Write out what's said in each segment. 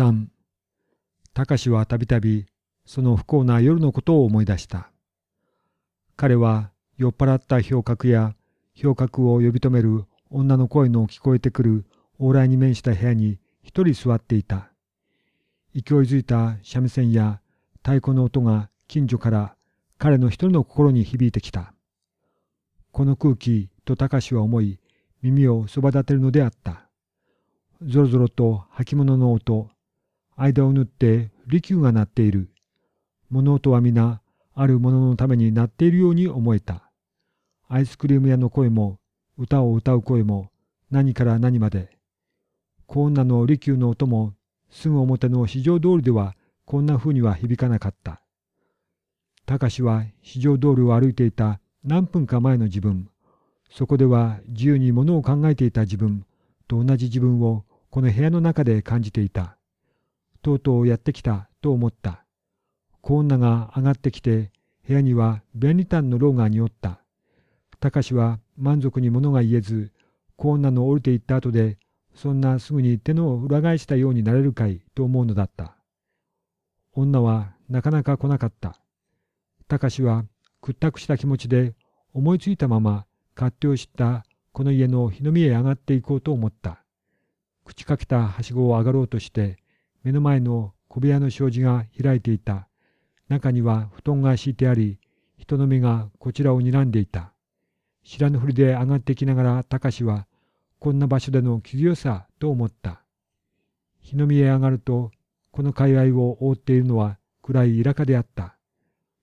3隆はたびたびその不幸な夜のことを思い出した。彼は酔っ払った氷格や氷格を呼び止める女の声の聞こえてくる往来に面した部屋に一人座っていた。勢いづいた三味線や太鼓の音が近所から彼の一人の心に響いてきた。この空気と隆は思い、耳をそば立てるのであった。ぞろぞろと履物の音、間を縫って利休が鳴っている。物音は皆、あるもののためになっているように思えた。アイスクリーム屋の声も、歌を歌う声も、何から何まで。こんなの利休の音も、すぐ表の市場通りでは、こんな風には響かなかった。隆は市場通りを歩いていた何分か前の自分、そこでは自由に物を考えていた自分と同じ自分をこの部屋の中で感じていた。とうとうやってきたと思った。小女が上がってきて、部屋には便利炭のろうが匂った。隆は満足に物が言えず、小女の降りていった後で、そんなすぐに手の裏返したようになれるかいと思うのだった。女はなかなか来なかった。隆は屈託した気持ちで思いついたまま勝手を知ったこの家の日の見へ上がっていこうと思った。口かけたはしごを上がろうとして目の前の小部屋の障子が開いていた。中には布団が敷いてあり、人の目がこちらを睨んでいた。知らぬふりで上がってきながら隆は、こんな場所での気強さと思った。日の見へ上がると、この界隈を覆っているのは暗い田舎であった。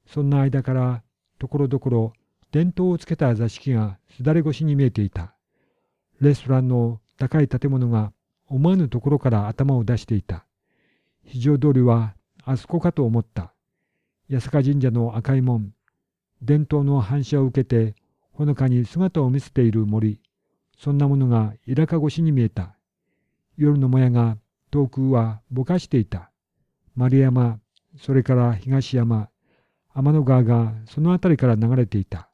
そんな間から、ところどころ伝統をつけた座敷がすだれ越しに見えていた。レストランの高い建物が思わぬところから頭を出していた。非常通りはあそこかと思った。八坂神社の赤い門、伝統の反射を受けて、ほのかに姿を見せている森、そんなものが田舎越しに見えた。夜のもやが遠くはぼかしていた。丸山、それから東山、天の川がその辺りから流れていた。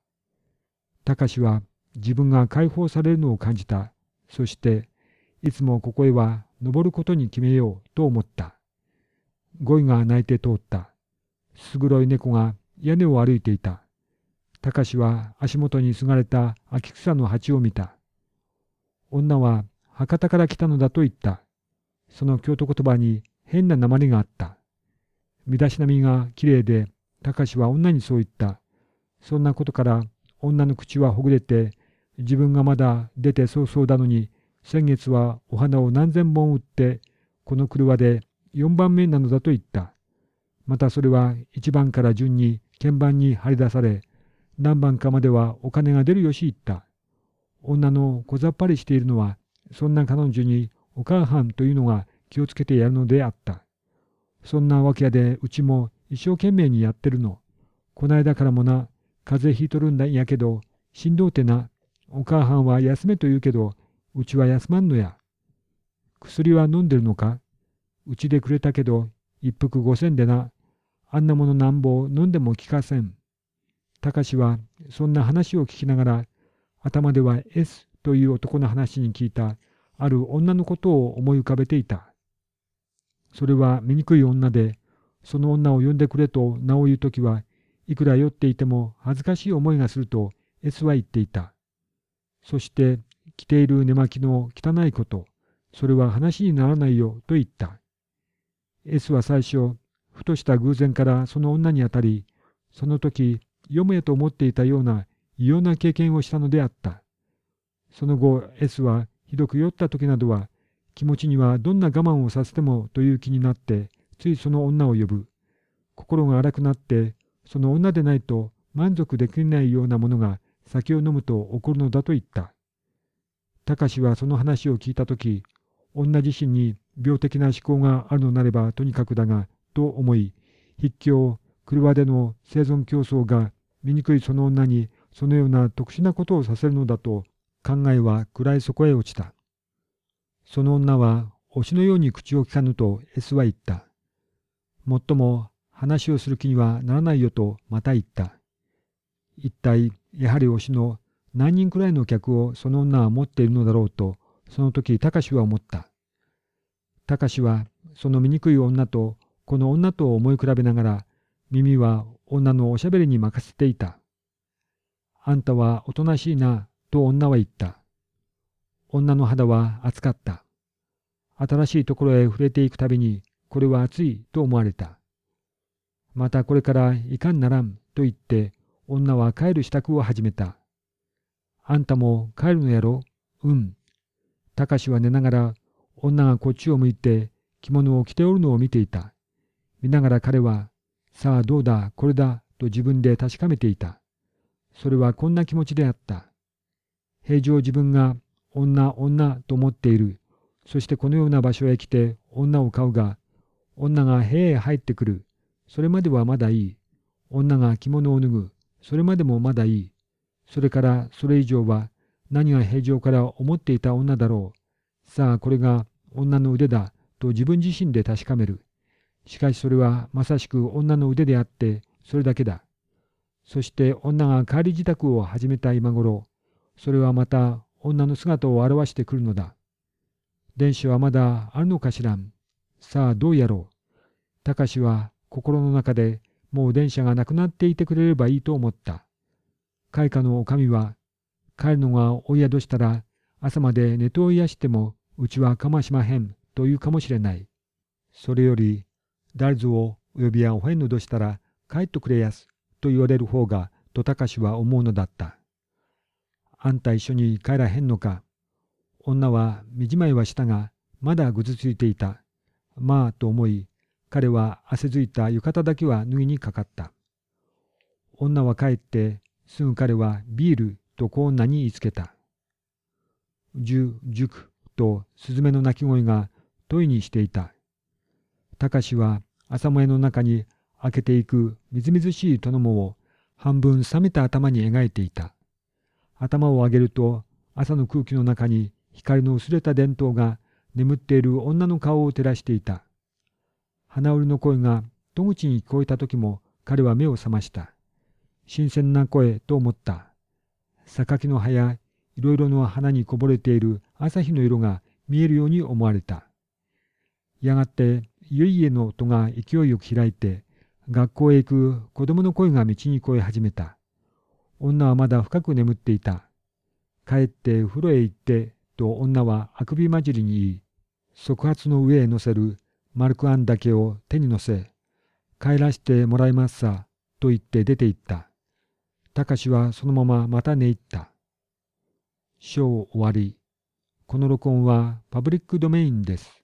隆は自分が解放されるのを感じた。そして、いつもここへは登ることに決めようと思った。ゴイが泣いて通った。すぐろい猫が屋根を歩いていた。隆は足元にすがれた秋草の鉢を見た。女は博多から来たのだと言った。その京都言葉に変な鉛があった。身だしなみがきれいで、隆は女にそう言った。そんなことから女の口はほぐれて、自分がまだ出て早々だのに、先月はお花を何千本売って、この車で4番目なのだと言った。またそれは1番から順に鍵盤に張り出され、何番かまではお金が出るよし言った。女の小ざっぱりしているのは、そんな彼女にお母はんというのが気をつけてやるのであった。そんなわけやでうちも一生懸命にやってるの。こないだからもな、風邪ひいとるんだんやけど、しんどうてな、お母はんは休めと言うけど、うちは休まんのや。薬は飲んでるのか？うちでくれたけど、一服五千でな、あんなものなんぼ飲んでも聞かせん。たかしはそんな話を聞きながら、頭では S という男の話に聞いたある女のことを思い浮かべていた。それは醜い女で、その女を呼んでくれと名を言うときはいくら酔っていても恥ずかしい思いがすると S は言っていた。そして着ている寝巻きの汚いこと、それは話にならないよと言った。S は最初、ふとした偶然からその女にあたり、その時、読めと思っていたような異様な経験をしたのであった。その後、S はひどく酔った時などは、気持ちにはどんな我慢をさせてもという気になって、ついその女を呼ぶ。心が荒くなって、その女でないと満足できないようなものが酒を飲むと起こるのだと言った。たかしはその話を聞いたとき、女自身に病的な思考があるのなればとにかくだが、と思い、筆記を車での生存競争が醜いその女にそのような特殊なことをさせるのだと考えは暗い底へ落ちた。その女は推しのように口を聞かぬと S は言った。もっとも話をする気にはならないよとまた言った。一体やはり推しの何人くらいの客をその女は持っているのだろうとその時隆は思った。隆はその醜い女とこの女と思い比べながら耳は女のおしゃべりに任せていた。あんたはおとなしいなと女は言った。女の肌は熱かった。新しいところへ触れていくたびにこれは熱いと思われた。またこれからいかんならんと言って女は帰る支度を始めた。あんたも帰るのやろうん。たかしは寝ながら女がこっちを向いて着物を着ておるのを見ていた。見ながら彼は、さあどうだ、これだ、と自分で確かめていた。それはこんな気持ちであった。平常自分が女、女と思っている。そしてこのような場所へ来て女を買うが、女が部屋へ入ってくる。それまではまだいい。女が着物を脱ぐ。それまでもまだいい。それからそれ以上は何が平常から思っていた女だろう。さあこれが女の腕だと自分自身で確かめる。しかしそれはまさしく女の腕であってそれだけだ。そして女が帰り自宅を始めた今頃、それはまた女の姿を表してくるのだ。電子はまだあるのかしらん。さあどうやろう。たかしは心の中でもう電車がなくなっていてくれればいいと思った。開花の女将は、帰るのがお宿したら朝まで寝と癒してもうちはかましまへんというかもしれない。それより、誰ぞをお呼びやおへんのどしたら帰っとくれやすと言われる方がとたかしは思うのだった。あんた一緒に帰らへんのか。女は身じまいはしたが、まだぐずついていた。まあと思い、彼は汗づいた浴衣だけは脱ぎにかかった。女は帰って、すぐ彼はビールとこ女に言いつけた。じゅ、じゅくとスズメの鳴き声が問いにしていた。たかしは朝もえの中に開けていくみずみずしい殿もを半分冷めた頭に描いていた。頭を上げると朝の空気の中に光の薄れた電灯が眠っている女の顔を照らしていた。花織の声が戸口に聞こえた時も彼は目を覚ました。新鮮な声と思った。榊の葉やいろいろの花にこぼれている朝日の色が見えるように思われた。やがて家々の音が勢いよく開いて、学校へ行く子供の声が道に越え始めた。女はまだ深く眠っていた。帰って風呂へ行ってと女はあくび混じりに言い、側発の上へ乗せる丸くあんだけを手に乗せ、帰らしてもらいますさ、と言って出て行った。たかしはそのまままた寝入った。章終わり。この録音はパブリックドメインです。